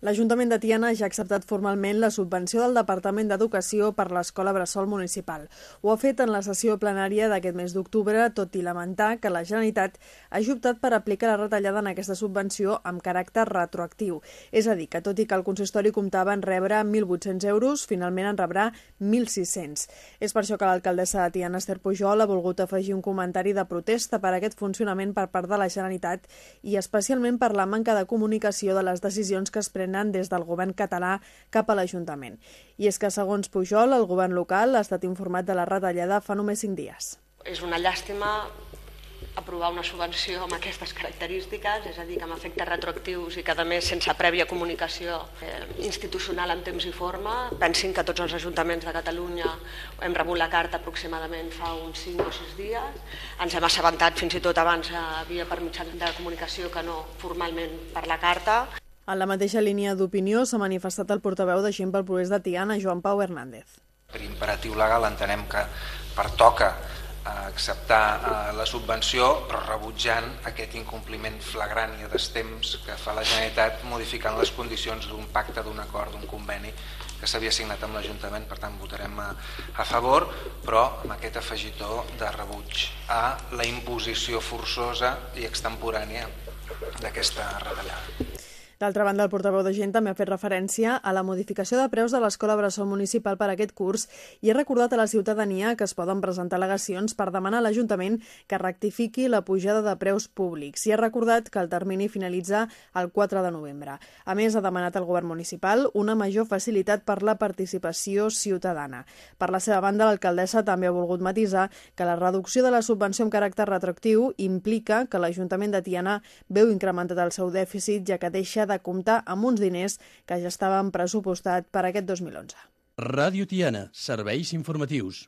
L'Ajuntament de Tiana ja ha acceptat formalment la subvenció del Departament d'Educació per l'Escola Bressol Municipal. Ho ha fet en la sessió plenària d'aquest mes d'octubre, tot i lamentar que la Generalitat hagi optat per aplicar la retallada en aquesta subvenció amb caràcter retroactiu. És a dir, que tot i que el consistori comptava en rebre 1.800 euros, finalment en rebrà 1.600. És per això que l'alcaldessa de Tiana, Esther Pujol, ha volgut afegir un comentari de protesta per aquest funcionament per part de la Generalitat i especialment per la manca de comunicació de les decisions que es prenen prenen des del govern català cap a l'Ajuntament. I és que, segons Pujol, el govern local ha estat informat de la retallada fa només cinc dies. És una llàstima aprovar una subvenció amb aquestes característiques, és a dir, que amb efectes retroactius i que, a més, sense prèvia comunicació eh, institucional en temps i forma. Pensin que tots els ajuntaments de Catalunya hem rebut la carta aproximadament fa uns 5 o 6 dies. Ens hem assabentat fins i tot abans eh, via per mitjà de comunicació que no formalment per la carta. En la mateixa línia d'opinió s'ha manifestat el portaveu de Gent pel Progrés de Tiana, Joan Pau Hernández. Per imperatiu legal entenem que pertoca eh, acceptar eh, la subvenció però rebutjant aquest incompliment flagrant i destemps que fa la Generalitat modificant les condicions d'un pacte, d'un acord, d'un conveni que s'havia signat amb l'Ajuntament, per tant votarem a, a favor, però amb aquest afegitó de rebuig a la imposició forçosa i extemporània d'aquesta retallada. D'altra banda, el portaveu de gent també ha fet referència a la modificació de preus de l'Escola Bressol Municipal per aquest curs i ha recordat a la ciutadania que es poden presentar al·legacions per demanar a l'Ajuntament que rectifiqui la pujada de preus públics i ha recordat que el termini finalitza el 4 de novembre. A més, ha demanat al govern municipal una major facilitat per la participació ciutadana. Per la seva banda, l'alcaldessa també ha volgut matisar que la reducció de la subvenció amb caràcter retroactiu implica que l'Ajuntament de Tiana veu incrementat el seu dèficit ja que deixa de comptar amb uns diners que ja estaven pressupostat per aquest 2011. Ràdio Tiana, serveis informatius.